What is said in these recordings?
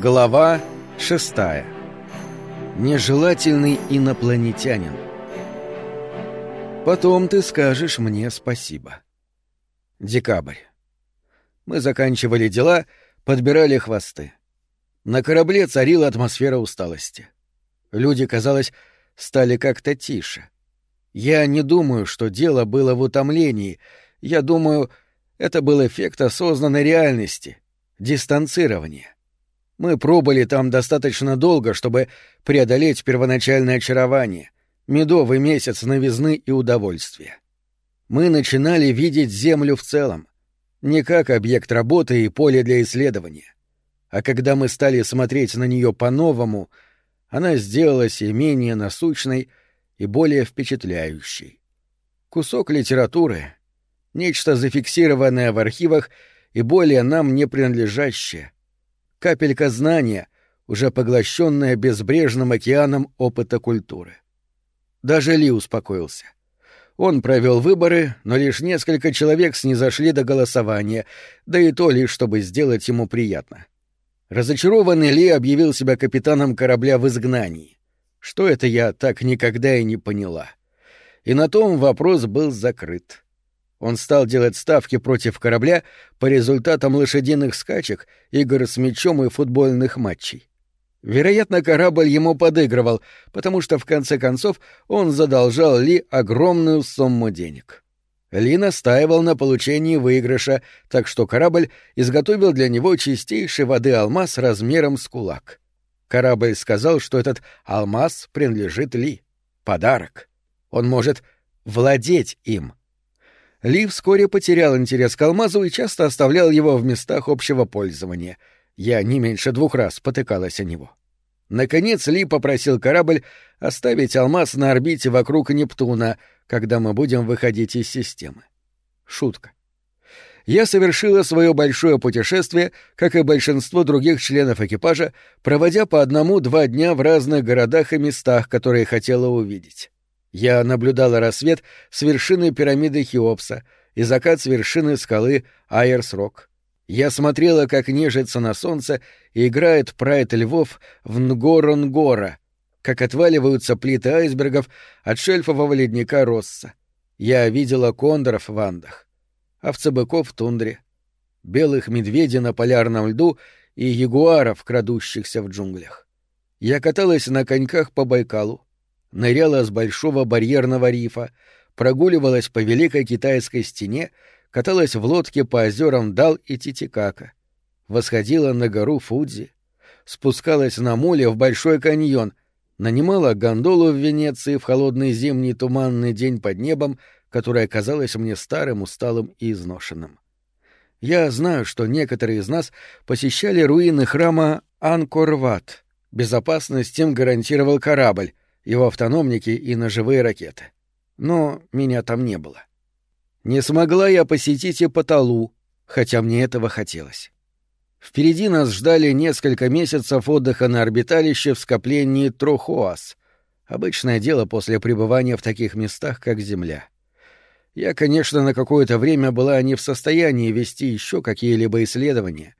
Глава шестая. Нежелательный инопланетянин. Потом ты скажешь мне спасибо. Декабрь. Мы заканчивали дела, подбирали хвосты. На корабле царила атмосфера усталости. Люди, казалось, стали как-то тише. Я не думаю, что дело было в утомлении. Я думаю, это был эффект осознанной реальности, дистанцирования. Мы пробыли там достаточно долго, чтобы преодолеть первоначальное очарование, медовый месяц новизны и удовольствия. Мы начинали видеть Землю в целом, не как объект работы и поле для исследования. А когда мы стали смотреть на нее по-новому, она сделалась и менее насущной, и более впечатляющей. Кусок литературы, нечто зафиксированное в архивах и более нам не принадлежащее — капелька знания, уже поглощенная безбрежным океаном опыта культуры. Даже Ли успокоился. Он провел выборы, но лишь несколько человек снизошли до голосования, да и то лишь, чтобы сделать ему приятно. Разочарованный Ли объявил себя капитаном корабля в изгнании. Что это я так никогда и не поняла. И на том вопрос был закрыт. Он стал делать ставки против корабля по результатам лошадиных скачек, игр с мячом и футбольных матчей. Вероятно, корабль ему подыгрывал, потому что в конце концов он задолжал Ли огромную сумму денег. Ли настаивал на получении выигрыша, так что корабль изготовил для него чистейшей воды алмаз размером с кулак. Корабль сказал, что этот алмаз принадлежит Ли. Подарок. Он может владеть им — ли вскоре потерял интерес к алмазу и часто оставлял его в местах общего пользования. Я не меньше двух раз потыкалась о него. Наконец Ли попросил корабль оставить алмаз на орбите вокруг Нептуна, когда мы будем выходить из системы. Шутка. Я совершила свое большое путешествие, как и большинство других членов экипажа, проводя по одному-два дня в разных городах и местах, которые хотела увидеть. Я наблюдала рассвет с вершины пирамиды Хеопса и закат с вершины скалы Айерс-Рок. Я смотрела, как нежится на солнце и играет прайд львов в Нгоронгора, как отваливаются плиты айсбергов от шельфового ледника Росса. Я видела кондоров в Андах, овцебыков в тундре, белых медведей на полярном льду и ягуаров, крадущихся в джунглях. Я каталась на коньках по Байкалу, ныряла с большого барьерного рифа, прогуливалась по Великой Китайской стене, каталась в лодке по озерам Дал и Титикака, восходила на гору Фудзи, спускалась на моле в Большой каньон, нанимала гондолу в Венеции в холодный зимний туманный день под небом, которое казалось мне старым, усталым и изношенным. Я знаю, что некоторые из нас посещали руины храма Анкорват. Безопасность им гарантировал корабль, его автономники и ножевые ракеты. Но меня там не было. Не смогла я посетить и Паталу, хотя мне этого хотелось. Впереди нас ждали несколько месяцев отдыха на орбиталище в скоплении Трохоас. Обычное дело после пребывания в таких местах, как Земля. Я, конечно, на какое-то время была не в состоянии вести еще какие-либо исследования.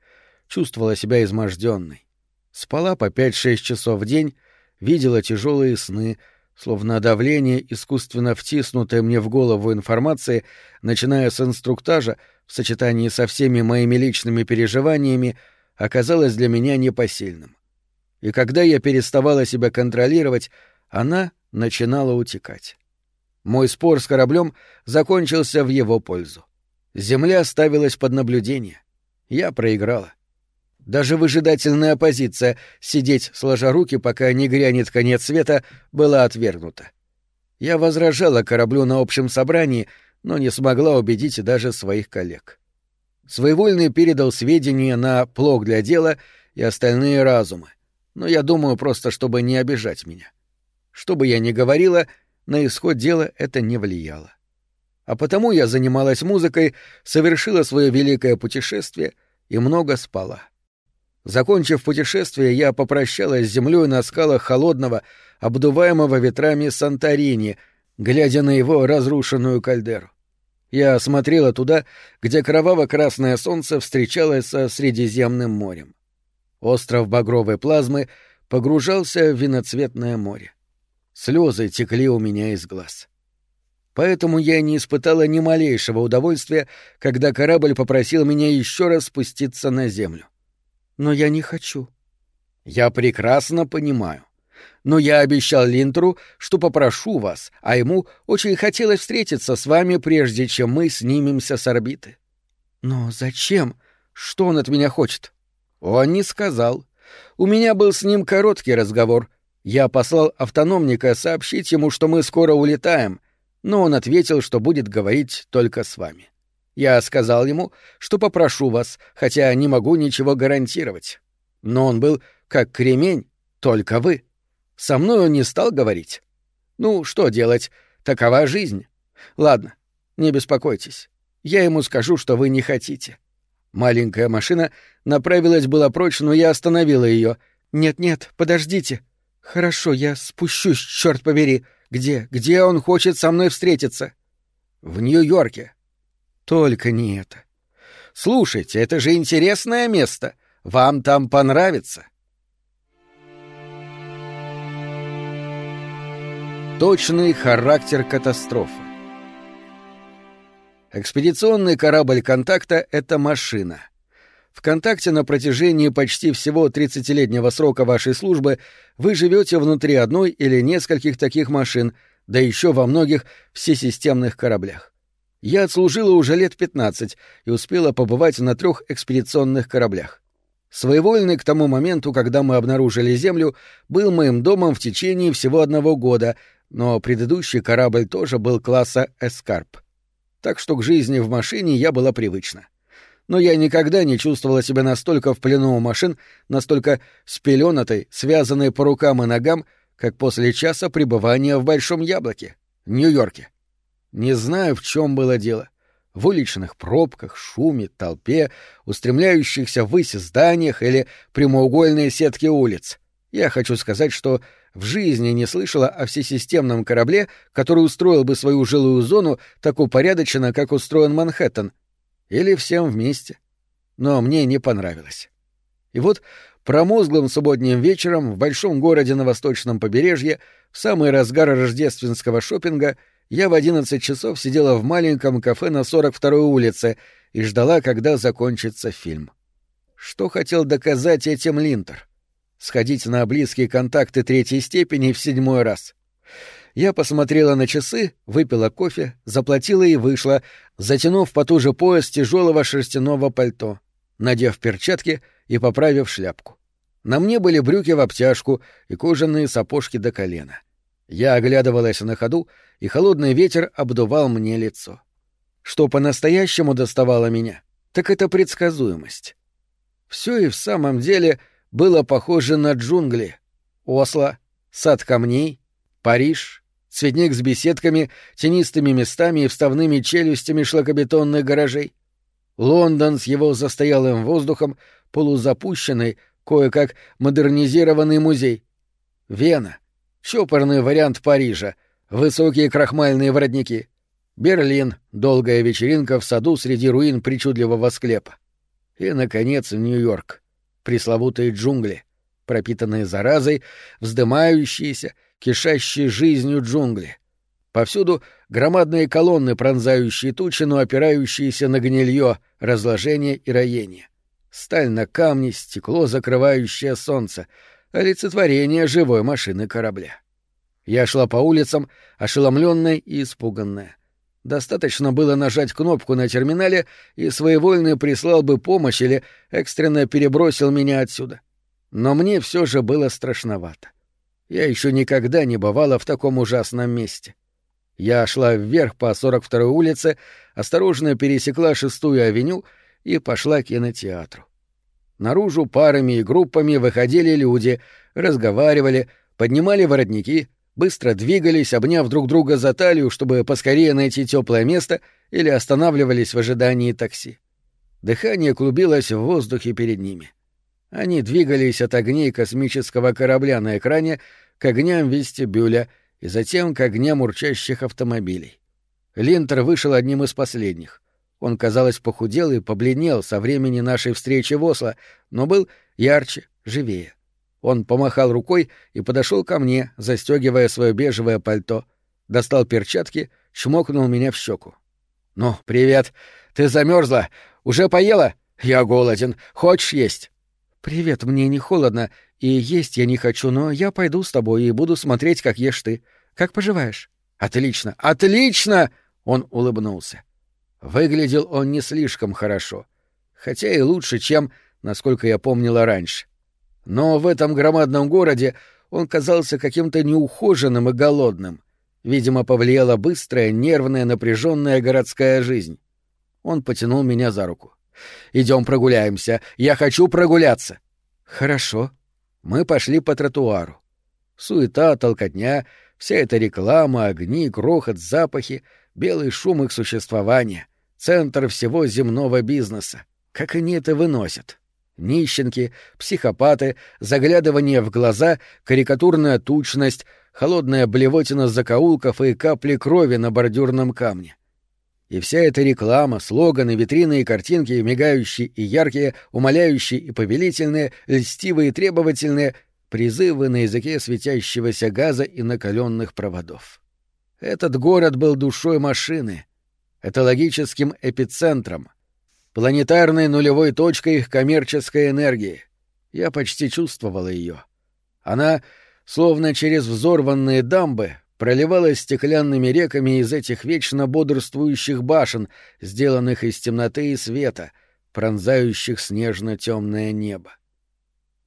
Чувствовала себя изможденной. Спала по 5-6 часов в день видела тяжелые сны, словно давление, искусственно втиснутое мне в голову информации, начиная с инструктажа, в сочетании со всеми моими личными переживаниями, оказалось для меня непосильным. И когда я переставала себя контролировать, она начинала утекать. Мой спор с кораблем закончился в его пользу. Земля ставилась под наблюдение. Я проиграла. Даже выжидательная позиция — сидеть сложа руки, пока не грянет конец света — была отвергнута. Я возражала кораблю на общем собрании, но не смогла убедить даже своих коллег. Своевольный передал сведения на плог для дела и остальные разумы, но я думаю просто, чтобы не обижать меня. Что бы я ни говорила, на исход дела это не влияло. А потому я занималась музыкой, совершила свое великое путешествие и много спала. Закончив путешествие, я попрощалась с землей на скалах холодного, обдуваемого ветрами Санторини, глядя на его разрушенную кальдеру. Я смотрела туда, где кроваво-красное солнце встречалось со Средиземным морем. Остров багровой плазмы погружался в виноцветное море. Слезы текли у меня из глаз. Поэтому я не испытала ни малейшего удовольствия, когда корабль попросил меня еще раз спуститься на землю. Но я не хочу. Я прекрасно понимаю. Но я обещал Линтеру, что попрошу вас, а ему очень хотелось встретиться с вами, прежде чем мы снимемся с орбиты. Но зачем? Что он от меня хочет? Он не сказал. У меня был с ним короткий разговор. Я послал автономника сообщить ему, что мы скоро улетаем, но он ответил, что будет говорить только с вами. Я сказал ему, что попрошу вас, хотя не могу ничего гарантировать. Но он был как кремень, только вы. Со мной он не стал говорить. Ну, что делать, такова жизнь. Ладно, не беспокойтесь. Я ему скажу, что вы не хотите. Маленькая машина направилась была прочь, но я остановила ее. Нет-нет, подождите. Хорошо, я спущусь, черт побери. Где, где он хочет со мной встретиться? В Нью-Йорке. Только не это. Слушайте, это же интересное место. Вам там понравится. Точный характер катастрофы. Экспедиционный корабль «Контакта» — это машина. В «Контакте» на протяжении почти всего 30-летнего срока вашей службы вы живете внутри одной или нескольких таких машин, да еще во многих всесистемных кораблях. Я отслужила уже лет 15 и успела побывать на трех экспедиционных кораблях. Своевольный к тому моменту, когда мы обнаружили Землю, был моим домом в течение всего одного года, но предыдущий корабль тоже был класса «Эскарп». Так что к жизни в машине я была привычна. Но я никогда не чувствовала себя настолько в плену у машин, настолько спеленатой, связанной по рукам и ногам, как после часа пребывания в Большом Яблоке, Нью-Йорке. Не знаю, в чем было дело. В уличных пробках, шуме, толпе, устремляющихся ввысь зданиях или прямоугольные сетки улиц. Я хочу сказать, что в жизни не слышала о всесистемном корабле, который устроил бы свою жилую зону так упорядоченно, как устроен Манхэттен. Или всем вместе. Но мне не понравилось. И вот промозглым субботним вечером в большом городе на восточном побережье, в самый разгар рождественского шопинга, я в одиннадцать часов сидела в маленьком кафе на 42-й улице и ждала, когда закончится фильм. Что хотел доказать этим Линтер? Сходить на близкие контакты третьей степени в седьмой раз. Я посмотрела на часы, выпила кофе, заплатила и вышла, затянув потуже пояс тяжелого шерстяного пальто, надев перчатки и поправив шляпку. На мне были брюки в обтяжку и кожаные сапожки до колена. Я оглядывалась на ходу, и холодный ветер обдувал мне лицо. Что по-настоящему доставало меня, так это предсказуемость. Все и в самом деле было похоже на джунгли. Осло, сад камней, Париж, цветник с беседками, тенистыми местами и вставными челюстями шлакобетонных гаражей. Лондон с его застоялым воздухом, полузапущенный, кое-как модернизированный музей. Вена — Чопорный вариант Парижа. Высокие крахмальные воротники. Берлин. Долгая вечеринка в саду среди руин причудливого склепа. И, наконец, Нью-Йорк. Пресловутые джунгли. Пропитанные заразой, вздымающиеся, кишащие жизнью джунгли. Повсюду громадные колонны, пронзающие тучи, но опирающиеся на гнилье, разложение и роение. Сталь на камне, стекло, закрывающее солнце — олицетворение живой машины корабля. Я шла по улицам, ошеломленная и испуганная. Достаточно было нажать кнопку на терминале, и своевольный прислал бы помощь или экстренно перебросил меня отсюда. Но мне все же было страшновато. Я еще никогда не бывала в таком ужасном месте. Я шла вверх по 42-й улице, осторожно пересекла шестую авеню и пошла к кинотеатру. Наружу парами и группами выходили люди, разговаривали, поднимали воротники, быстро двигались, обняв друг друга за талию, чтобы поскорее найти теплое место, или останавливались в ожидании такси. Дыхание клубилось в воздухе перед ними. Они двигались от огней космического корабля на экране к огням вестибюля и затем к огням урчащих автомобилей. Линтер вышел одним из последних — он, казалось, похудел и побледнел со времени нашей встречи в Осло, но был ярче, живее. Он помахал рукой и подошел ко мне, застегивая свое бежевое пальто, достал перчатки, чмокнул меня в щеку. «Ну, привет! Ты замерзла? Уже поела? Я голоден. Хочешь есть?» «Привет, мне не холодно, и есть я не хочу, но я пойду с тобой и буду смотреть, как ешь ты. Как поживаешь?» «Отлично! Отлично!» — он улыбнулся. Выглядел он не слишком хорошо, хотя и лучше, чем, насколько я помнила раньше. Но в этом громадном городе он казался каким-то неухоженным и голодным. Видимо, повлияла быстрая, нервная, напряженная городская жизнь. Он потянул меня за руку. Идем прогуляемся. Я хочу прогуляться. Хорошо. Мы пошли по тротуару. Суета, толкотня, вся эта реклама, огни, грохот, запахи, белый шум их существования, центр всего земного бизнеса. Как они это выносят? Нищенки, психопаты, заглядывание в глаза, карикатурная тучность, холодная блевотина закоулков и капли крови на бордюрном камне. И вся эта реклама, слоганы, витрины и картинки, мигающие и яркие, умоляющие и повелительные, льстивые и требовательные, призывы на языке светящегося газа и накаленных проводов. Этот город был душой машины, этологическим эпицентром, планетарной нулевой точкой коммерческой энергии. Я почти чувствовала ее. Она, словно через взорванные дамбы, проливалась стеклянными реками из этих вечно бодрствующих башен, сделанных из темноты и света, пронзающих снежно-темное небо.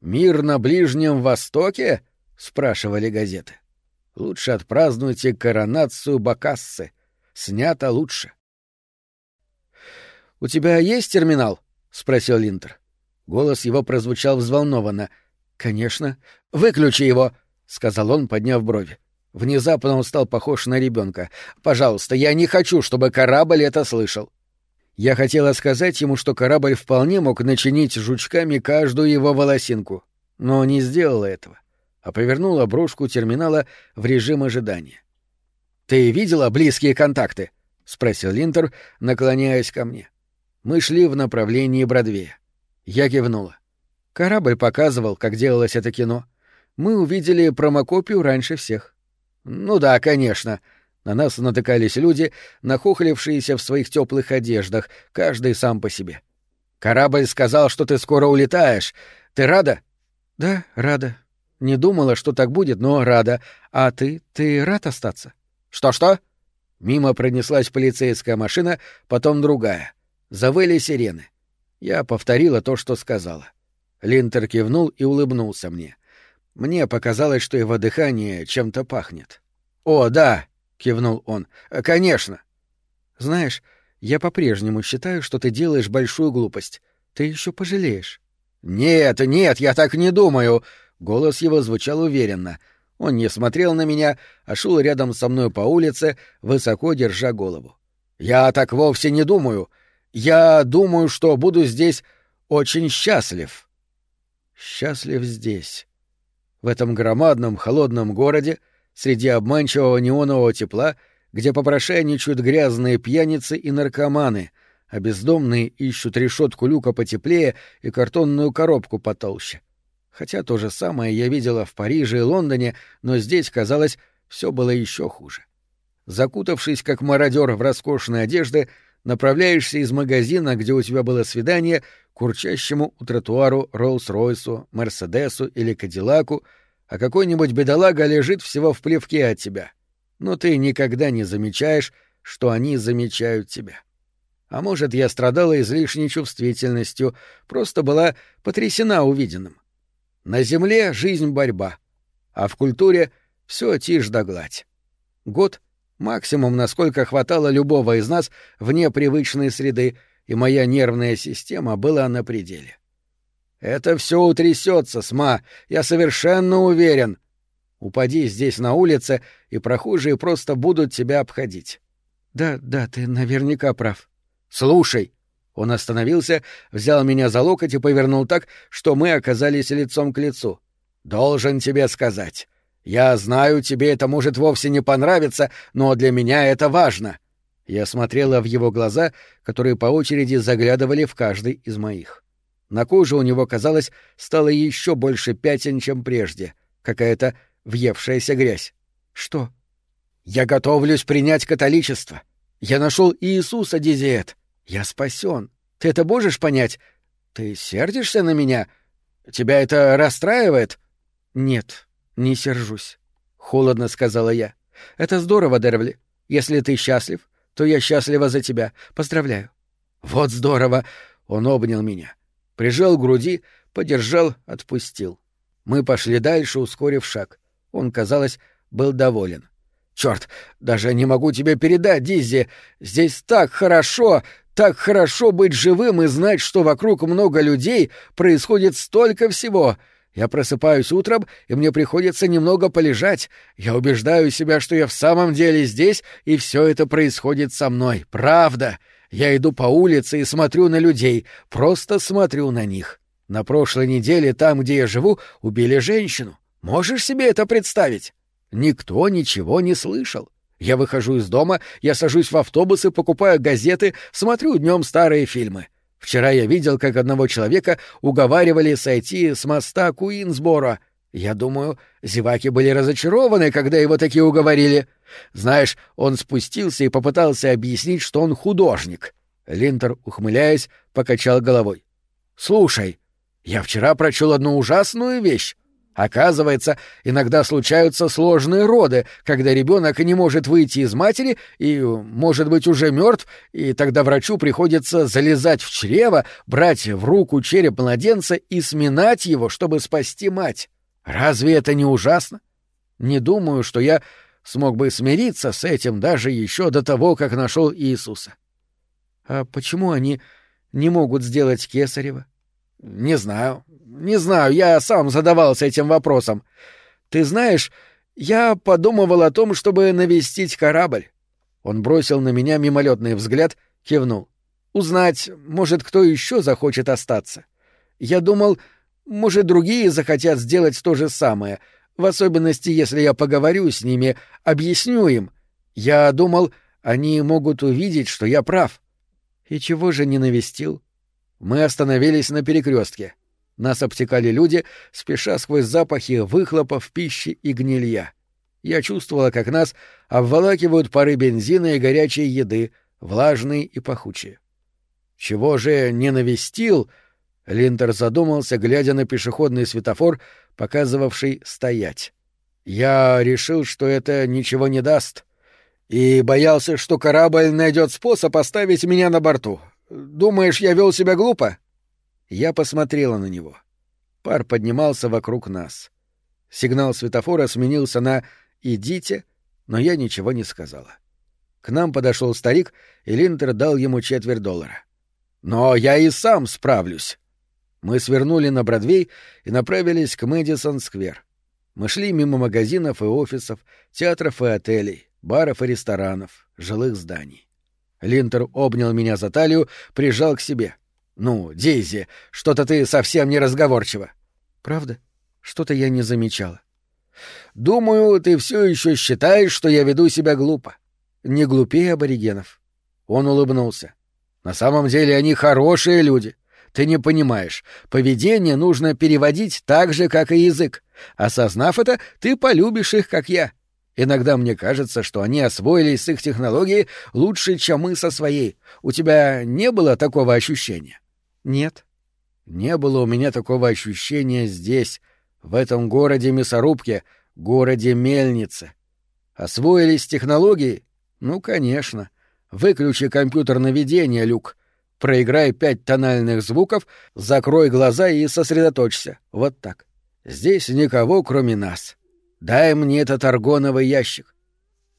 «Мир на Ближнем Востоке?» — спрашивали газеты. «Лучше отпразднуйте коронацию Бакассы. Снято лучше». «У тебя есть терминал?» — спросил Линтер. Голос его прозвучал взволнованно. «Конечно. Выключи его!» — сказал он, подняв брови. Внезапно он стал похож на ребенка. «Пожалуйста, я не хочу, чтобы корабль это слышал». Я хотела сказать ему, что корабль вполне мог начинить жучками каждую его волосинку, но не сделала этого, а повернула брошку терминала в режим ожидания. «Ты видела близкие контакты?» — спросил Линтер, наклоняясь ко мне. Мы шли в направлении Бродвея. Я кивнула. Корабль показывал, как делалось это кино. Мы увидели промокопию раньше всех. Ну да, конечно. На нас натыкались люди, нахохлившиеся в своих теплых одеждах, каждый сам по себе. Корабль сказал, что ты скоро улетаешь. Ты рада? Да, рада. Не думала, что так будет, но рада. А ты, ты рад остаться? Что-что? Мимо пронеслась полицейская машина, потом другая. Завыли сирены. Я повторила то, что сказала. Линтер кивнул и улыбнулся мне. Мне показалось, что его дыхание чем-то пахнет. «О, да!» — кивнул он. «Конечно!» «Знаешь, я по-прежнему считаю, что ты делаешь большую глупость. Ты еще пожалеешь». «Нет, нет, я так не думаю!» Голос его звучал уверенно. Он не смотрел на меня, а шел рядом со мной по улице, высоко держа голову. «Я так вовсе не думаю. Я думаю, что буду здесь очень счастлив». «Счастлив здесь» в этом громадном холодном городе, среди обманчивого неонового тепла, где попрошайничают грязные пьяницы и наркоманы, а бездомные ищут решетку люка потеплее и картонную коробку потолще. Хотя то же самое я видела в Париже и Лондоне, но здесь, казалось, все было еще хуже. Закутавшись как мародер в роскошные одежды, направляешься из магазина, где у тебя было свидание, к урчащему у тротуару Роллс-Ройсу, Мерседесу или Кадиллаку, а какой-нибудь бедолага лежит всего в плевке от тебя. Но ты никогда не замечаешь, что они замечают тебя. А может, я страдала излишней чувствительностью, просто была потрясена увиденным. На земле жизнь — борьба, а в культуре — все тишь да гладь. Год — Максимум, насколько хватало любого из нас вне привычной среды, и моя нервная система была на пределе. «Это все утрясется, Сма, я совершенно уверен. Упади здесь на улице, и прохожие просто будут тебя обходить». «Да, да, ты наверняка прав». «Слушай». Он остановился, взял меня за локоть и повернул так, что мы оказались лицом к лицу. «Должен тебе сказать. Я знаю, тебе это может вовсе не понравиться, но для меня это важно. Я смотрела в его глаза, которые по очереди заглядывали в каждый из моих. На коже у него, казалось, стало еще больше пятен, чем прежде. Какая-то въевшаяся грязь. Что? Я готовлюсь принять католичество. Я нашел Иисуса, Дизиет. Я спасен. Ты это можешь понять? Ты сердишься на меня? Тебя это расстраивает? Нет, не сержусь. Холодно сказала я. Это здорово, Дервли. Если ты счастлив, то я счастлива за тебя. Поздравляю. Вот здорово. Он обнял меня. Прижал к груди, подержал, отпустил. Мы пошли дальше, ускорив шаг. Он, казалось, был доволен. Черт, даже не могу тебе передать, Дизи. Здесь так хорошо, так хорошо быть живым и знать, что вокруг много людей, происходит столько всего. Я просыпаюсь утром, и мне приходится немного полежать. Я убеждаю себя, что я в самом деле здесь, и все это происходит со мной. Правда. Я иду по улице и смотрю на людей, просто смотрю на них. На прошлой неделе там, где я живу, убили женщину. Можешь себе это представить? Никто ничего не слышал. Я выхожу из дома, я сажусь в автобус и покупаю газеты, смотрю днем старые фильмы. Вчера я видел, как одного человека уговаривали сойти с моста Куинсбора. Я думаю, зеваки были разочарованы, когда его такие уговорили. Знаешь, он спустился и попытался объяснить, что он художник. Линтер, ухмыляясь, покачал головой. «Слушай, я вчера прочел одну ужасную вещь. Оказывается, иногда случаются сложные роды, когда ребенок не может выйти из матери и, может быть, уже мертв, и тогда врачу приходится залезать в чрево, брать в руку череп младенца и сминать его, чтобы спасти мать. Разве это не ужасно? Не думаю, что я смог бы смириться с этим даже еще до того, как нашел Иисуса. А почему они не могут сделать кесарева? Не знаю. Не знаю, я сам задавался этим вопросом. Ты знаешь, я подумывал о том, чтобы навестить корабль. Он бросил на меня мимолетный взгляд, кивнул. Узнать, может, кто еще захочет остаться. Я думал, может, другие захотят сделать то же самое, в особенности, если я поговорю с ними, объясню им. Я думал, они могут увидеть, что я прав. И чего же не навестил? Мы остановились на перекрестке. Нас обтекали люди, спеша сквозь запахи выхлопов, пищи и гнилья. Я чувствовала, как нас обволакивают пары бензина и горячей еды, влажные и пахучие. Чего же не навестил? Линтер задумался, глядя на пешеходный светофор, показывавший «стоять». Я решил, что это ничего не даст, и боялся, что корабль найдет способ оставить меня на борту. Думаешь, я вел себя глупо? Я посмотрела на него. Пар поднимался вокруг нас. Сигнал светофора сменился на «идите», но я ничего не сказала. К нам подошел старик, и Линтер дал ему четверть доллара. «Но я и сам справлюсь». Мы свернули на Бродвей и направились к Мэдисон-сквер. Мы шли мимо магазинов и офисов, театров и отелей, баров и ресторанов, жилых зданий. Линтер обнял меня за талию, прижал к себе. «Ну, Дейзи, что-то ты совсем не разговорчива». «Правда? Что-то я не замечала». «Думаю, ты все еще считаешь, что я веду себя глупо. Не глупее аборигенов». Он улыбнулся. «На самом деле они хорошие люди. Ты не понимаешь. Поведение нужно переводить так же, как и язык. Осознав это, ты полюбишь их, как я. Иногда мне кажется, что они освоились с их технологией лучше, чем мы со своей. У тебя не было такого ощущения? Нет. Не было у меня такого ощущения здесь, в этом городе мясорубке, городе мельницы. Освоились технологии? Ну, конечно. Выключи компьютер наведения, Люк. Проиграй пять тональных звуков, закрой глаза и сосредоточься. Вот так. Здесь никого, кроме нас. — Дай мне этот аргоновый ящик.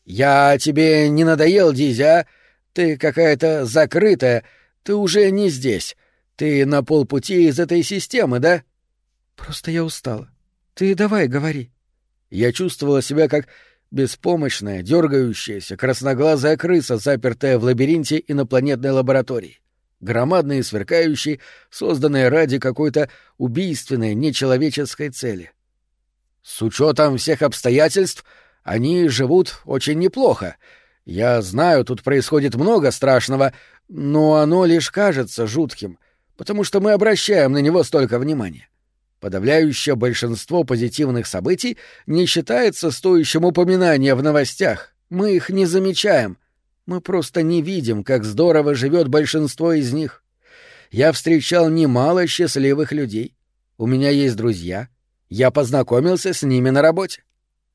Я тебе не надоел, Дизя? Ты какая-то закрытая. Ты уже не здесь. Ты на полпути из этой системы, да? Просто я устала. Ты давай, говори. Я чувствовала себя как беспомощная, дергающаяся, красноглазая крыса, запертая в лабиринте инопланетной лаборатории. Громадный сверкающий, созданный ради какой-то убийственной, нечеловеческой цели. — с учетом всех обстоятельств они живут очень неплохо. Я знаю, тут происходит много страшного, но оно лишь кажется жутким, потому что мы обращаем на него столько внимания. Подавляющее большинство позитивных событий не считается стоящим упоминания в новостях. Мы их не замечаем. Мы просто не видим, как здорово живет большинство из них. Я встречал немало счастливых людей. У меня есть друзья. Я познакомился с ними на работе.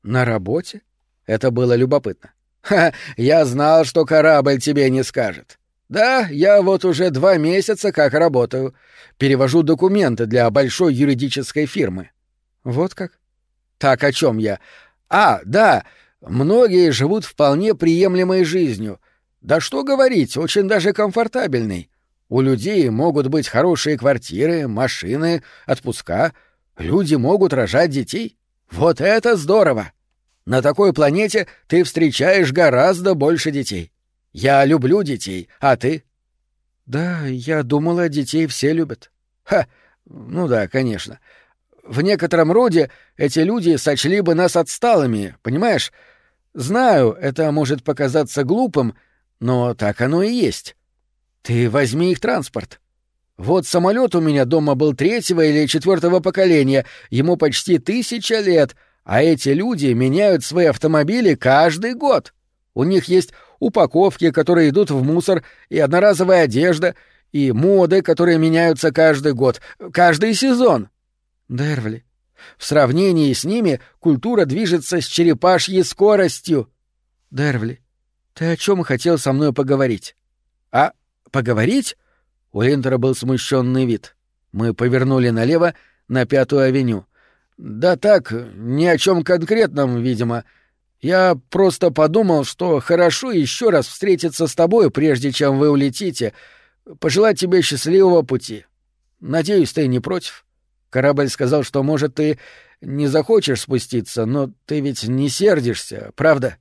На работе? Это было любопытно. Ха, я знал, что корабль тебе не скажет. Да, я вот уже два месяца как работаю. Перевожу документы для большой юридической фирмы. Вот как? Так о чем я? А, да, многие живут вполне приемлемой жизнью. Да что говорить, очень даже комфортабельной. У людей могут быть хорошие квартиры, машины, отпуска. Люди могут рожать детей. Вот это здорово! На такой планете ты встречаешь гораздо больше детей. Я люблю детей, а ты? Да, я думала, детей все любят. Ха, ну да, конечно. В некотором роде эти люди сочли бы нас отсталыми, понимаешь? Знаю, это может показаться глупым, но так оно и есть. Ты возьми их транспорт. Вот самолет у меня дома был третьего или четвертого поколения, ему почти тысяча лет, а эти люди меняют свои автомобили каждый год. У них есть упаковки, которые идут в мусор, и одноразовая одежда, и моды, которые меняются каждый год, каждый сезон. Дервли, в сравнении с ними культура движется с черепашьей скоростью. Дервли, ты о чем хотел со мной поговорить? А поговорить? У Линтера был смущенный вид. Мы повернули налево на Пятую авеню. Да так, ни о чем конкретном, видимо. Я просто подумал, что хорошо еще раз встретиться с тобой, прежде чем вы улетите, пожелать тебе счастливого пути. Надеюсь, ты не против. Корабль сказал, что, может, ты не захочешь спуститься, но ты ведь не сердишься, правда?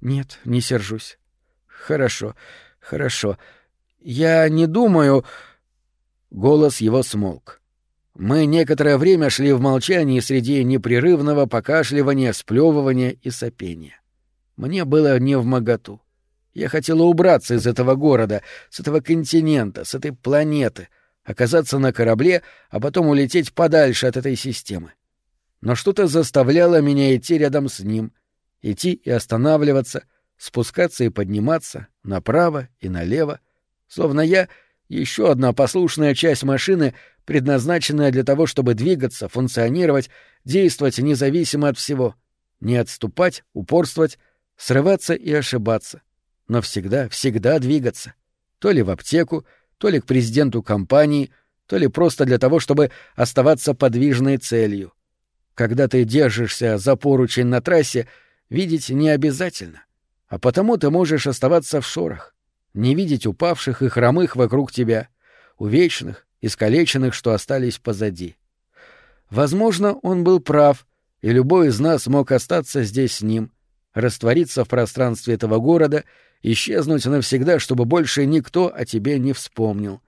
Нет, не сержусь. Хорошо, хорошо. Я не думаю... Голос его смолк. Мы некоторое время шли в молчании среди непрерывного покашливания, сплевывания и сопения. Мне было не в моготу. Я хотела убраться из этого города, с этого континента, с этой планеты, оказаться на корабле, а потом улететь подальше от этой системы. Но что-то заставляло меня идти рядом с ним, идти и останавливаться, спускаться и подниматься, направо и налево, словно я — еще одна послушная часть машины, предназначенная для того, чтобы двигаться, функционировать, действовать независимо от всего. Не отступать, упорствовать, срываться и ошибаться. Но всегда, всегда двигаться. То ли в аптеку, то ли к президенту компании, то ли просто для того, чтобы оставаться подвижной целью. Когда ты держишься за поручень на трассе, видеть не обязательно, а потому ты можешь оставаться в шорах не видеть упавших и хромых вокруг тебя, увечных, искалеченных, что остались позади. Возможно, он был прав, и любой из нас мог остаться здесь с ним, раствориться в пространстве этого города, исчезнуть навсегда, чтобы больше никто о тебе не вспомнил,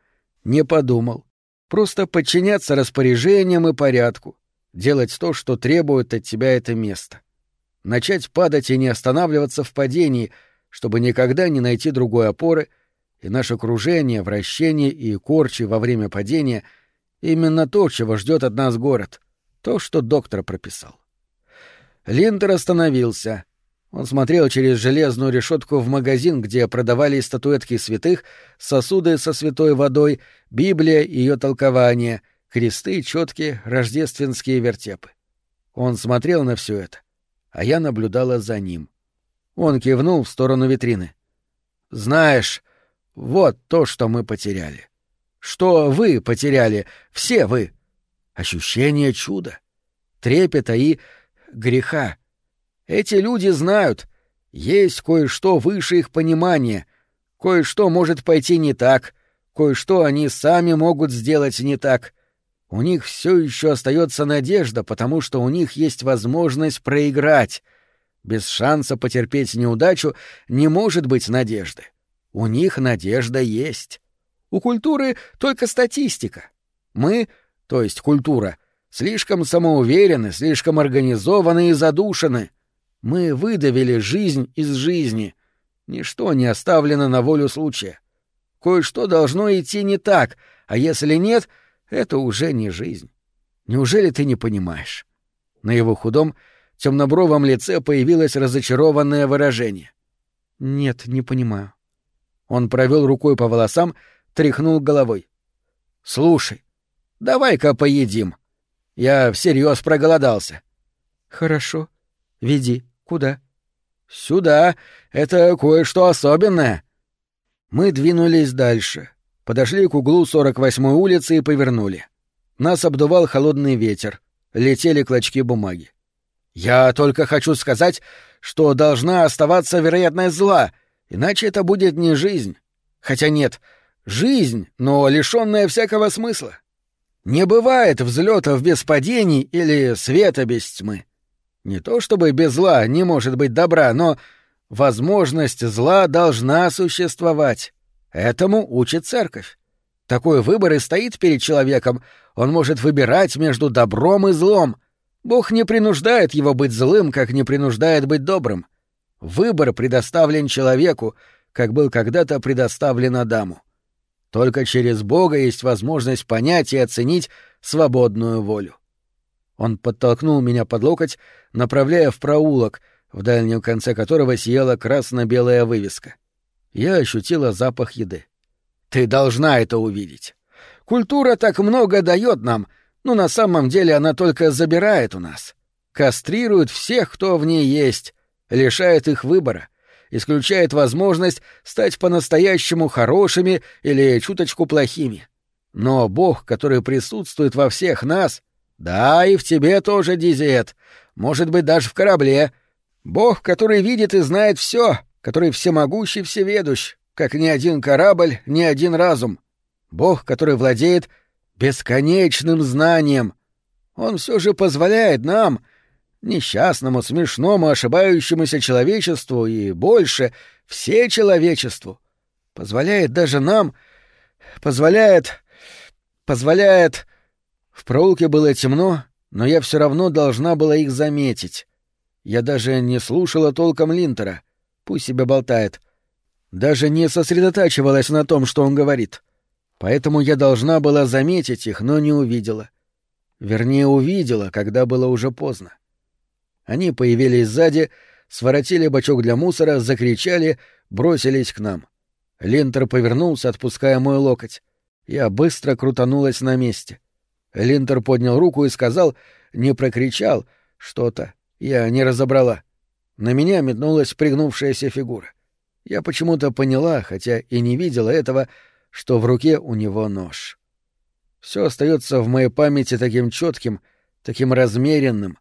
не подумал, просто подчиняться распоряжениям и порядку, делать то, что требует от тебя это место. Начать падать и не останавливаться в падении — чтобы никогда не найти другой опоры, и наше кружение, вращение и корчи во время падения — именно то, чего ждет от нас город, то, что доктор прописал. Линтер остановился. Он смотрел через железную решетку в магазин, где продавали статуэтки святых, сосуды со святой водой, Библия и ее толкование, кресты, четкие, рождественские вертепы. Он смотрел на все это, а я наблюдала за ним — он кивнул в сторону витрины. «Знаешь, вот то, что мы потеряли. Что вы потеряли, все вы. Ощущение чуда, трепета и греха. Эти люди знают, есть кое-что выше их понимания, кое-что может пойти не так, кое-что они сами могут сделать не так. У них все еще остается надежда, потому что у них есть возможность проиграть — без шанса потерпеть неудачу не может быть надежды. У них надежда есть. У культуры только статистика. Мы, то есть культура, слишком самоуверены, слишком организованы и задушены. Мы выдавили жизнь из жизни. Ничто не оставлено на волю случая. Кое-что должно идти не так, А если нет, это уже не жизнь. Неужели ты не понимаешь? На его худом, темнобровом лице появилось разочарованное выражение. Нет, не понимаю. Он провел рукой по волосам, тряхнул головой. Слушай, давай-ка поедим. Я всерьез проголодался. Хорошо. Веди. Куда? Сюда. Это кое-что особенное. Мы двинулись дальше. Подошли к углу 48-й улицы и повернули. Нас обдувал холодный ветер. Летели клочки бумаги. Я только хочу сказать, что должна оставаться вероятность зла, иначе это будет не жизнь. Хотя нет, жизнь, но лишенная всякого смысла. Не бывает взлетов без падений или света без тьмы. Не то чтобы без зла не может быть добра, но возможность зла должна существовать. Этому учит церковь. Такой выбор и стоит перед человеком. Он может выбирать между добром и злом. Бог не принуждает его быть злым, как не принуждает быть добрым. Выбор предоставлен человеку, как был когда-то предоставлен Адаму. Только через Бога есть возможность понять и оценить свободную волю. Он подтолкнул меня под локоть, направляя в проулок, в дальнем конце которого сияла красно-белая вывеска. Я ощутила запах еды. «Ты должна это увидеть. Культура так много дает нам, но на самом деле она только забирает у нас. Кастрирует всех, кто в ней есть, лишает их выбора, исключает возможность стать по-настоящему хорошими или чуточку плохими. Но Бог, который присутствует во всех нас, да, и в тебе тоже, Дизет. Может быть, даже в корабле. Бог, который видит и знает все, который всемогущий всеведущ, как ни один корабль, ни один разум. Бог, который владеет бесконечным знанием. Он все же позволяет нам, несчастному, смешному, ошибающемуся человечеству и больше, все человечеству, позволяет даже нам, позволяет, позволяет в проулке было темно, но я все равно должна была их заметить. Я даже не слушала толком Линтера. Пусть себе болтает. Даже не сосредотачивалась на том, что он говорит. Поэтому я должна была заметить их, но не увидела. Вернее, увидела, когда было уже поздно. Они появились сзади, своротили бачок для мусора, закричали, бросились к нам. Линтер повернулся, отпуская мой локоть. Я быстро крутанулась на месте. Линтер поднял руку и сказал, не прокричал, что-то. Я не разобрала. На меня метнулась пригнувшаяся фигура. Я почему-то поняла, хотя и не видела этого, что в руке у него нож. Все остается в моей памяти таким четким, таким размеренным.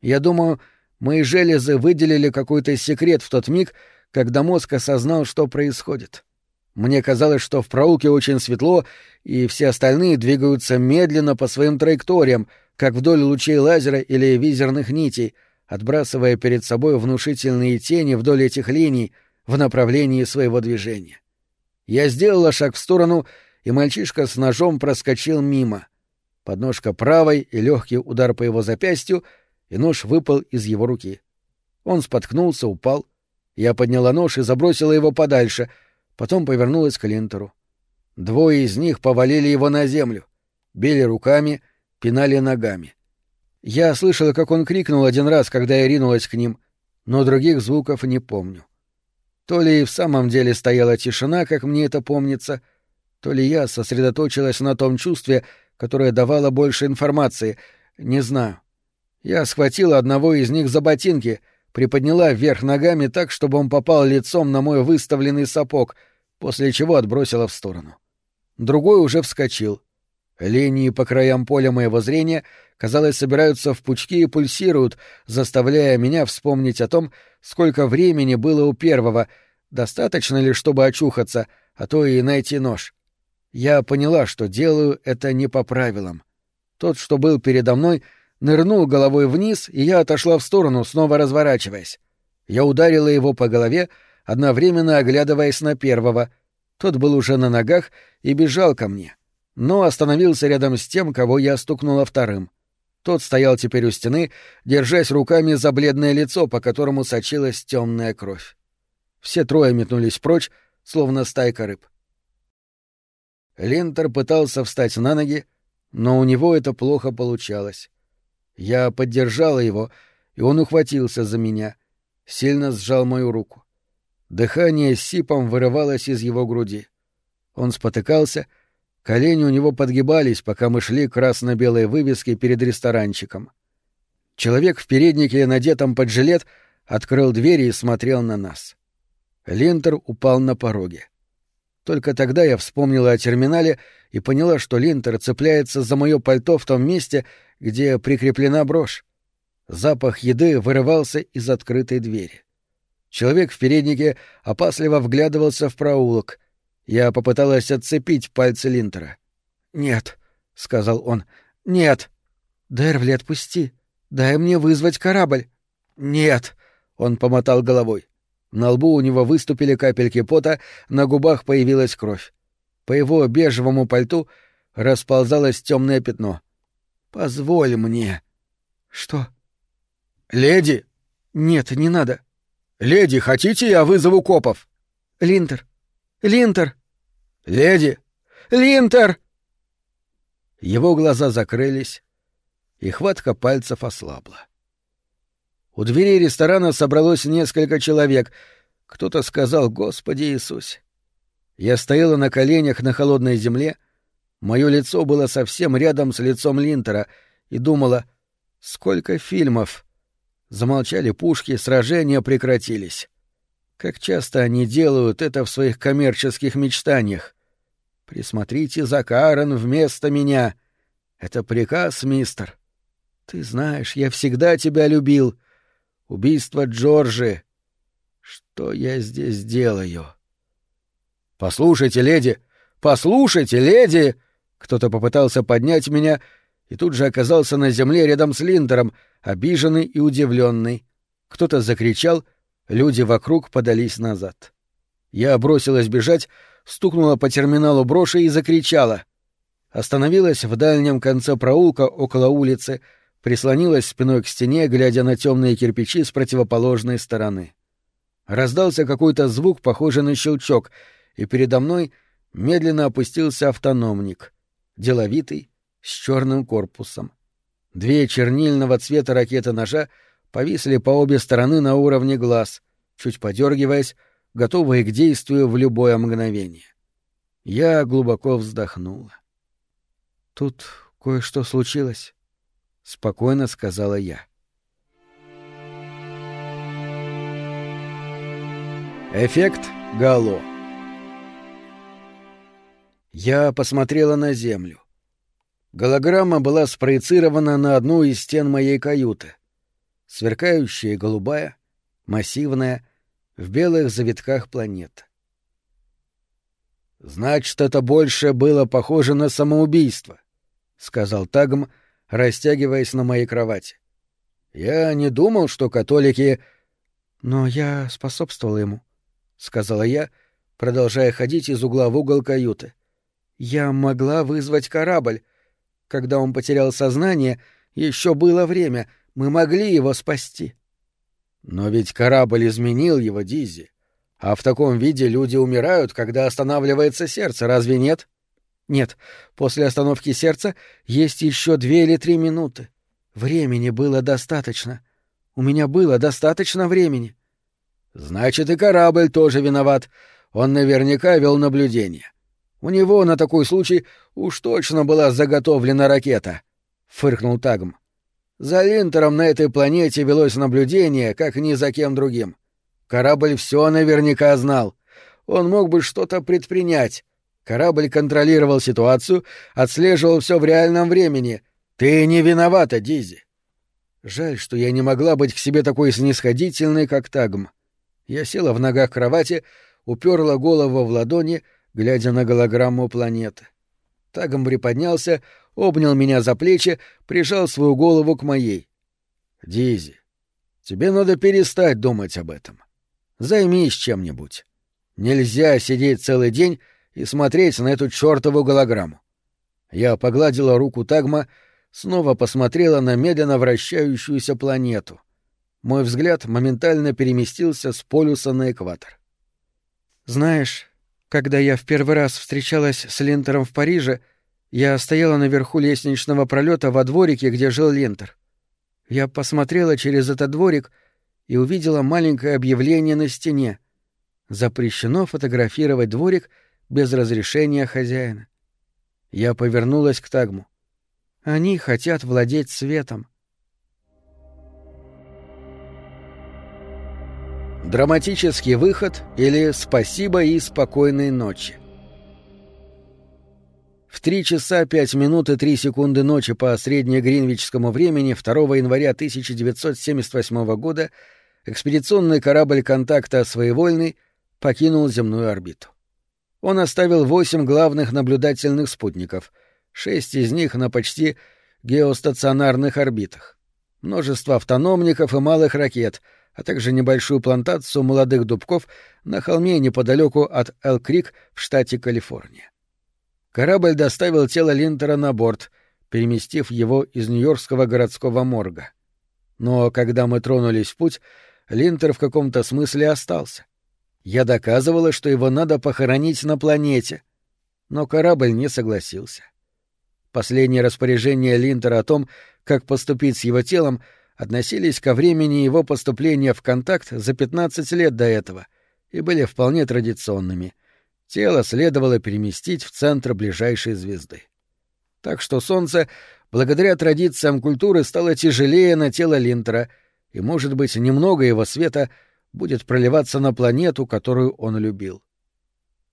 Я думаю, мои железы выделили какой-то секрет в тот миг, когда мозг осознал, что происходит. Мне казалось, что в проулке очень светло, и все остальные двигаются медленно по своим траекториям, как вдоль лучей лазера или визерных нитей, отбрасывая перед собой внушительные тени вдоль этих линий в направлении своего движения. Я сделала шаг в сторону, и мальчишка с ножом проскочил мимо. Подножка правой и легкий удар по его запястью, и нож выпал из его руки. Он споткнулся, упал. Я подняла нож и забросила его подальше — потом повернулась к Линтеру. Двое из них повалили его на землю, били руками, пинали ногами. Я слышала, как он крикнул один раз, когда я ринулась к ним, но других звуков не помню. То ли и в самом деле стояла тишина, как мне это помнится, то ли я сосредоточилась на том чувстве, которое давало больше информации, не знаю. Я схватила одного из них за ботинки — приподняла вверх ногами так, чтобы он попал лицом на мой выставленный сапог, после чего отбросила в сторону. Другой уже вскочил. Линии по краям поля моего зрения, казалось, собираются в пучки и пульсируют, заставляя меня вспомнить о том, сколько времени было у первого, достаточно ли, чтобы очухаться, а то и найти нож. Я поняла, что делаю это не по правилам. Тот, что был передо мной, — нырнул головой вниз, и я отошла в сторону, снова разворачиваясь. Я ударила его по голове, одновременно оглядываясь на первого. Тот был уже на ногах и бежал ко мне, но остановился рядом с тем, кого я стукнула вторым. Тот стоял теперь у стены, держась руками за бледное лицо, по которому сочилась темная кровь. Все трое метнулись прочь, словно стайка рыб. Линтер пытался встать на ноги, но у него это плохо получалось. Я поддержала его, и он ухватился за меня, сильно сжал мою руку. Дыхание сипом вырывалось из его груди. Он спотыкался, колени у него подгибались, пока мы шли к красно-белой вывеске перед ресторанчиком. Человек в переднике, надетом под жилет, открыл дверь и смотрел на нас. Линтер упал на пороге. Только тогда я вспомнила о терминале и поняла, что Линтер цепляется за мое пальто в том месте, где прикреплена брошь. Запах еды вырывался из открытой двери. Человек в переднике опасливо вглядывался в проулок. Я попыталась отцепить пальцы Линтера. «Нет», — сказал он, — «нет». «Дервли, отпусти. Дай мне вызвать корабль». «Нет», — он помотал головой. На лбу у него выступили капельки пота, на губах появилась кровь. По его бежевому пальту расползалось темное пятно. «Позволь мне». «Что?» «Леди!» «Нет, не надо». «Леди, хотите, я вызову копов?» «Линтер! Линтер!» «Леди!» «Линтер!» Его глаза закрылись, и хватка пальцев ослабла. У дверей ресторана собралось несколько человек. Кто-то сказал «Господи Иисусе». Я стояла на коленях на холодной земле, мое лицо было совсем рядом с лицом Линтера, и думала, сколько фильмов. Замолчали пушки, сражения прекратились. Как часто они делают это в своих коммерческих мечтаниях. Присмотрите за Карен вместо меня. Это приказ, мистер. Ты знаешь, я всегда тебя любил. Убийство Джорджи. Что я здесь делаю? Послушайте, леди, послушайте, леди! Кто-то попытался поднять меня и тут же оказался на земле рядом с Линдером, обиженный и удивленный. Кто-то закричал, люди вокруг подались назад. Я бросилась бежать, стукнула по терминалу броши и закричала. Остановилась в дальнем конце проулка около улицы, прислонилась спиной к стене, глядя на темные кирпичи с противоположной стороны. Раздался какой-то звук, похожий на щелчок, и передо мной медленно опустился автономник, деловитый, с черным корпусом. Две чернильного цвета ракеты ножа повисли по обе стороны на уровне глаз, чуть подергиваясь, готовые к действию в любое мгновение. Я глубоко вздохнула. Тут кое-что случилось спокойно сказала я. Эффект Гало. Я посмотрела на землю. Голограмма была спроецирована на одну из стен моей каюты. Сверкающая голубая, массивная, в белых завитках планета. «Значит, это больше было похоже на самоубийство», — сказал Тагм, — растягиваясь на моей кровати. «Я не думал, что католики...» «Но я способствовал ему», — сказала я, продолжая ходить из угла в угол каюты. «Я могла вызвать корабль. Когда он потерял сознание, еще было время, мы могли его спасти». «Но ведь корабль изменил его, Дизи. А в таком виде люди умирают, когда останавливается сердце, разве нет?» Нет, после остановки сердца есть еще две или три минуты. Времени было достаточно. У меня было достаточно времени. Значит, и корабль тоже виноват. Он наверняка вел наблюдение. У него на такой случай уж точно была заготовлена ракета, фыркнул Тагм. За Линтером на этой планете велось наблюдение, как ни за кем другим. Корабль все наверняка знал. Он мог бы что-то предпринять, Корабль контролировал ситуацию, отслеживал все в реальном времени. Ты не виновата, Дизи. Жаль, что я не могла быть к себе такой снисходительной, как Тагм. Я села в ногах кровати, уперла голову в ладони, глядя на голограмму планеты. Тагм приподнялся, обнял меня за плечи, прижал свою голову к моей. «Дизи, тебе надо перестать думать об этом. Займись чем-нибудь. Нельзя сидеть целый день и смотреть на эту чёртову голограмму. Я погладила руку Тагма, снова посмотрела на медленно вращающуюся планету. Мой взгляд моментально переместился с полюса на экватор. «Знаешь, Когда я в первый раз встречалась с Линтером в Париже, я стояла наверху лестничного пролета во дворике, где жил Линтер. Я посмотрела через этот дворик и увидела маленькое объявление на стене. Запрещено фотографировать дворик без разрешения хозяина. Я повернулась к Тагму. Они хотят владеть светом. Драматический выход или «Спасибо и спокойной ночи». В 3 часа 5 минут и 3 секунды ночи по среднегринвичскому времени 2 января 1978 года экспедиционный корабль контакта «Своевольный» покинул земную орбиту. Он оставил восемь главных наблюдательных спутников, шесть из них на почти геостационарных орбитах, множество автономников и малых ракет — а также небольшую плантацию молодых дубков на холме неподалеку от Эл-Крик в штате Калифорния. Корабль доставил тело Линтера на борт, переместив его из Нью-Йоркского городского морга. Но когда мы тронулись в путь, Линтер в каком-то смысле остался. Я доказывала, что его надо похоронить на планете, но корабль не согласился. Последнее распоряжение Линтера о том, как поступить с его телом, относились ко времени его поступления в контакт за 15 лет до этого и были вполне традиционными. Тело следовало переместить в центр ближайшей звезды. Так что Солнце, благодаря традициям культуры, стало тяжелее на тело Линтера, и, может быть, немного его света будет проливаться на планету, которую он любил.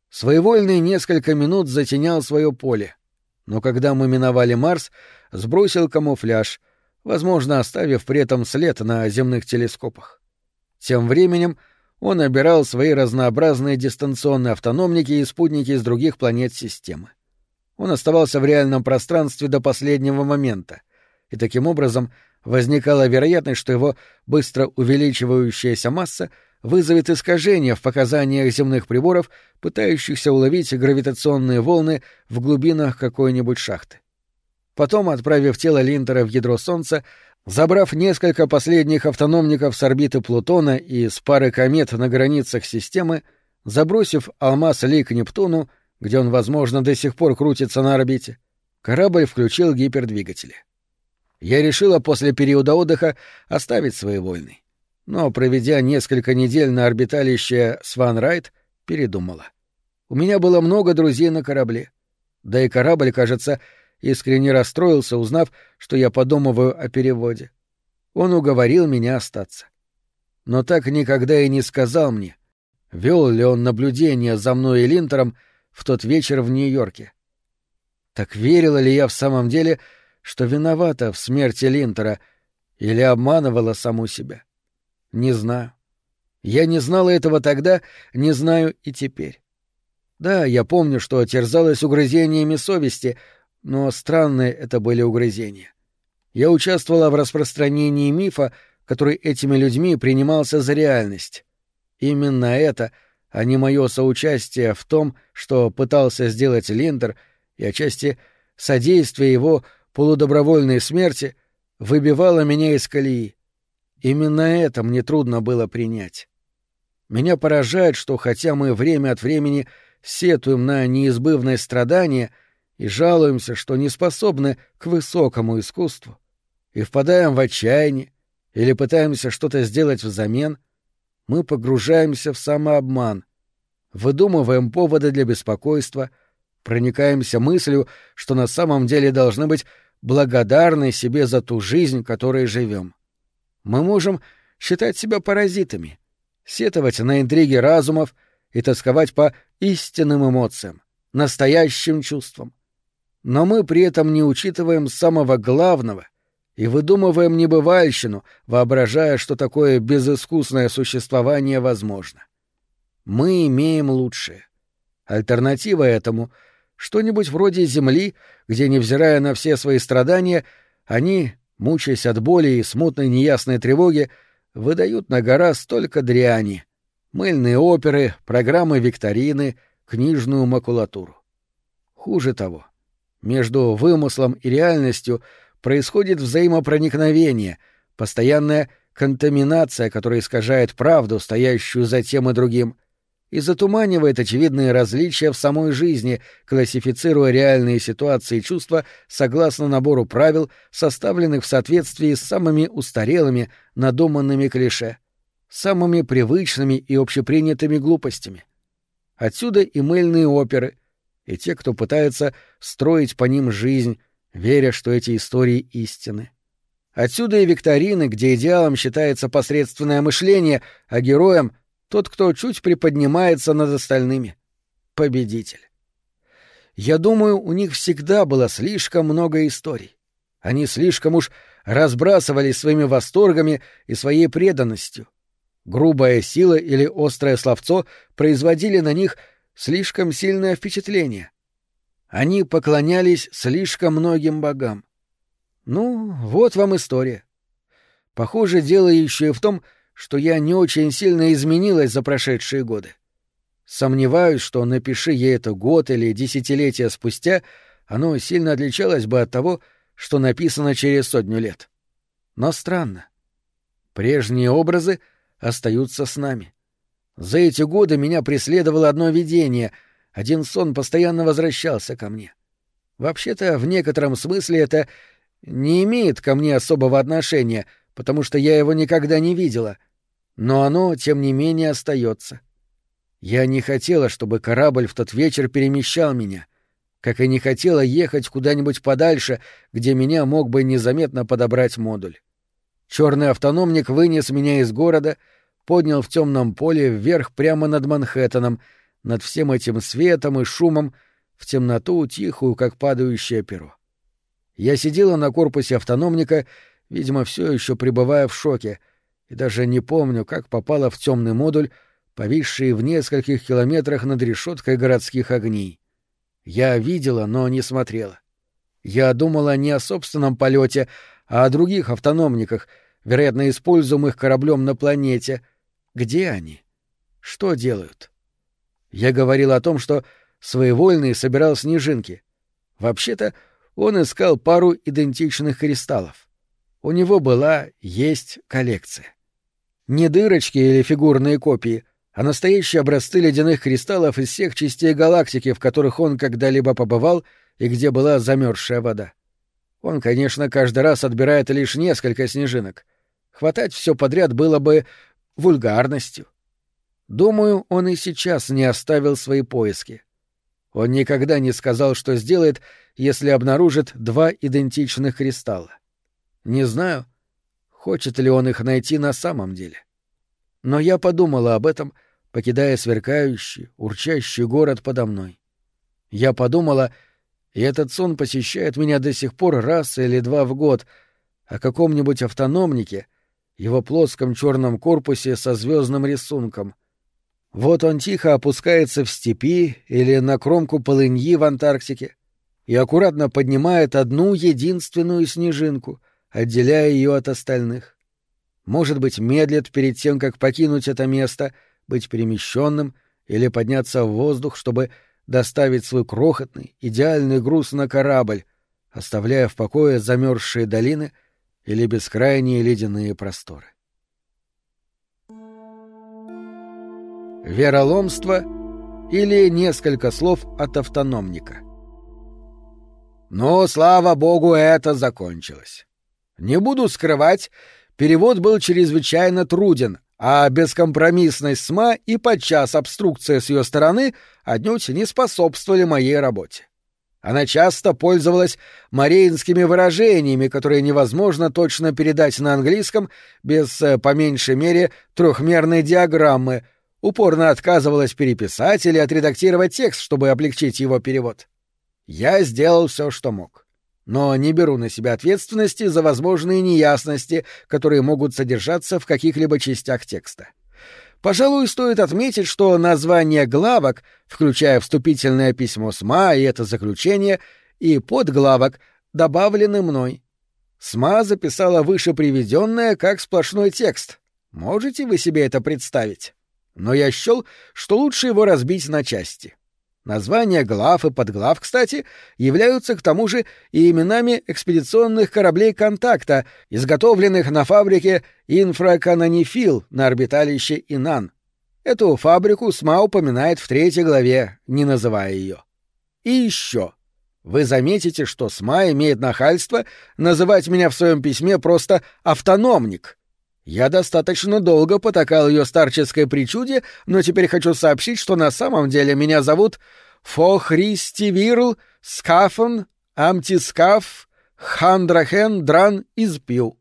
Своевольный несколько минут затенял свое поле, но когда мы миновали Марс, сбросил камуфляж — возможно, оставив при этом след на земных телескопах. Тем временем он набирал свои разнообразные дистанционные автономники и спутники из других планет системы. Он оставался в реальном пространстве до последнего момента, и таким образом возникала вероятность, что его быстро увеличивающаяся масса вызовет искажения в показаниях земных приборов, пытающихся уловить гравитационные волны в глубинах какой-нибудь шахты. Потом, отправив тело Линтера в ядро Солнца, забрав несколько последних автономников с орбиты Плутона и с пары комет на границах системы, забросив алмаз Ли к Нептуну, где он, возможно, до сих пор крутится на орбите, корабль включил гипердвигатели. Я решила после периода отдыха оставить свои войны, но, проведя несколько недель на орбиталище Сванрайт, передумала. У меня было много друзей на корабле. Да и корабль, кажется, искренне расстроился, узнав, что я подумываю о переводе. Он уговорил меня остаться. Но так никогда и не сказал мне, вел ли он наблюдение за мной и Линтером в тот вечер в Нью-Йорке. Так верила ли я в самом деле, что виновата в смерти Линтера или обманывала саму себя? Не знаю. Я не знала этого тогда, не знаю и теперь. Да, я помню, что терзалась угрызениями совести, но странные это были угрызения. Я участвовала в распространении мифа, который этими людьми принимался за реальность. Именно это, а не мое соучастие в том, что пытался сделать Линдер, и отчасти содействие его полудобровольной смерти, выбивало меня из колеи. Именно это мне трудно было принять. Меня поражает, что хотя мы время от времени сетуем на неизбывное страдание — и жалуемся, что не способны к высокому искусству, и впадаем в отчаяние или пытаемся что-то сделать взамен, мы погружаемся в самообман, выдумываем поводы для беспокойства, проникаемся мыслью, что на самом деле должны быть благодарны себе за ту жизнь, которой живем. Мы можем считать себя паразитами, сетовать на интриги разумов и тосковать по истинным эмоциям, настоящим чувствам, но мы при этом не учитываем самого главного и выдумываем небывальщину, воображая, что такое безыскусное существование возможно. Мы имеем лучшее. Альтернатива этому — что-нибудь вроде Земли, где, невзирая на все свои страдания, они, мучаясь от боли и смутной неясной тревоги, выдают на гора столько дряни — мыльные оперы, программы викторины, книжную макулатуру. Хуже того — между вымыслом и реальностью происходит взаимопроникновение, постоянная контаминация, которая искажает правду, стоящую за тем и другим. и затуманивает очевидные различия в самой жизни, классифицируя реальные ситуации и чувства согласно набору правил, составленных в соответствии с самыми устарелыми, надуманными клише, самыми привычными и общепринятыми глупостями. Отсюда и мыльные оперы, и те, кто пытается строить по ним жизнь, веря, что эти истории истины. Отсюда и викторины, где идеалом считается посредственное мышление, а героем тот, кто чуть приподнимается над остальными. Победитель. Я думаю, у них всегда было слишком много историй. Они слишком уж разбрасывались своими восторгами и своей преданностью. Грубая сила или острое словцо производили на них слишком сильное впечатление. Они поклонялись слишком многим богам. Ну, вот вам история. Похоже, дело еще и в том, что я не очень сильно изменилась за прошедшие годы. Сомневаюсь, что напиши ей это год или десятилетия спустя, оно сильно отличалось бы от того, что написано через сотню лет. Но странно. Прежние образы остаются с нами. За эти годы меня преследовало одно видение, один сон постоянно возвращался ко мне. Вообще-то, в некотором смысле это не имеет ко мне особого отношения — потому что я его никогда не видела, но оно, тем не менее, остается. Я не хотела, чтобы корабль в тот вечер перемещал меня, как и не хотела ехать куда-нибудь подальше, где меня мог бы незаметно подобрать модуль. Черный автономник вынес меня из города, поднял в темном поле вверх прямо над Манхэттеном, над всем этим светом и шумом, в темноту, тихую, как падающее перо. Я сидела на корпусе автономника видимо, все еще пребывая в шоке, и даже не помню, как попала в темный модуль, повисший в нескольких километрах над решеткой городских огней. Я видела, но не смотрела. Я думала не о собственном полете, а о других автономниках, вероятно, используемых кораблем на планете. Где они? Что делают? Я говорил о том, что своевольный собирал снежинки. Вообще-то он искал пару идентичных кристаллов. У него была, есть коллекция. Не дырочки или фигурные копии, а настоящие образцы ледяных кристаллов из всех частей галактики, в которых он когда-либо побывал и где была замерзшая вода. Он, конечно, каждый раз отбирает лишь несколько снежинок. Хватать все подряд было бы вульгарностью. Думаю, он и сейчас не оставил свои поиски. Он никогда не сказал, что сделает, если обнаружит два идентичных кристалла. Не знаю, хочет ли он их найти на самом деле. Но я подумала об этом, покидая сверкающий, урчащий город подо мной. Я подумала, и этот сон посещает меня до сих пор раз или два в год, о каком-нибудь автономнике, его плоском черном корпусе со звездным рисунком. Вот он тихо опускается в степи или на кромку полыньи в Антарктике и аккуратно поднимает одну единственную снежинку — отделяя ее от остальных. Может быть, медлит перед тем, как покинуть это место, быть перемещенным или подняться в воздух, чтобы доставить свой крохотный, идеальный груз на корабль, оставляя в покое замерзшие долины или бескрайние ледяные просторы. Вероломство или несколько слов от автономника. Но, слава богу, это закончилось. Не буду скрывать, перевод был чрезвычайно труден, а бескомпромиссность СМА и подчас обструкция с ее стороны отнюдь не способствовали моей работе. Она часто пользовалась мареинскими выражениями, которые невозможно точно передать на английском без, э, по меньшей мере, трехмерной диаграммы, упорно отказывалась переписать или отредактировать текст, чтобы облегчить его перевод. Я сделал все, что мог но не беру на себя ответственности за возможные неясности, которые могут содержаться в каких-либо частях текста. Пожалуй, стоит отметить, что название главок, включая вступительное письмо СМА и это заключение, и подглавок добавлены мной. СМА записала выше приведенное как сплошной текст. Можете вы себе это представить? Но я счел, что лучше его разбить на части. Названия глав и подглав, кстати, являются к тому же и именами экспедиционных кораблей «Контакта», изготовленных на фабрике «Инфраканонифил» на орбиталище Инан. Эту фабрику СМА упоминает в третьей главе, не называя ее. И еще. Вы заметите, что СМА имеет нахальство называть меня в своем письме просто «автономник». Я достаточно долго потакал ее старческой причуде, но теперь хочу сообщить, что на самом деле меня зовут Фохристивирл Скафон Амтискаф Хандрахен Дран Изпил.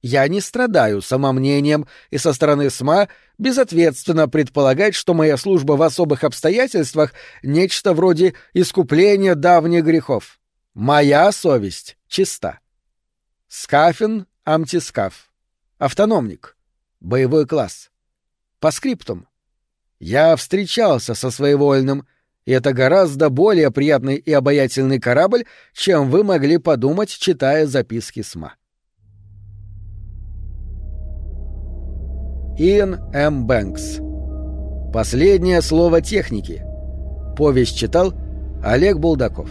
Я не страдаю самомнением, и со стороны СМА безответственно предполагать, что моя служба в особых обстоятельствах — нечто вроде искупления давних грехов. Моя совесть чиста. Скафин Амтискаф. Автономник. Боевой класс. По скриптум. Я встречался со своевольным, и это гораздо более приятный и обаятельный корабль, чем вы могли подумать, читая записки СМА. Иэн М. Бэнкс. Последнее слово техники. Повесть читал Олег Булдаков.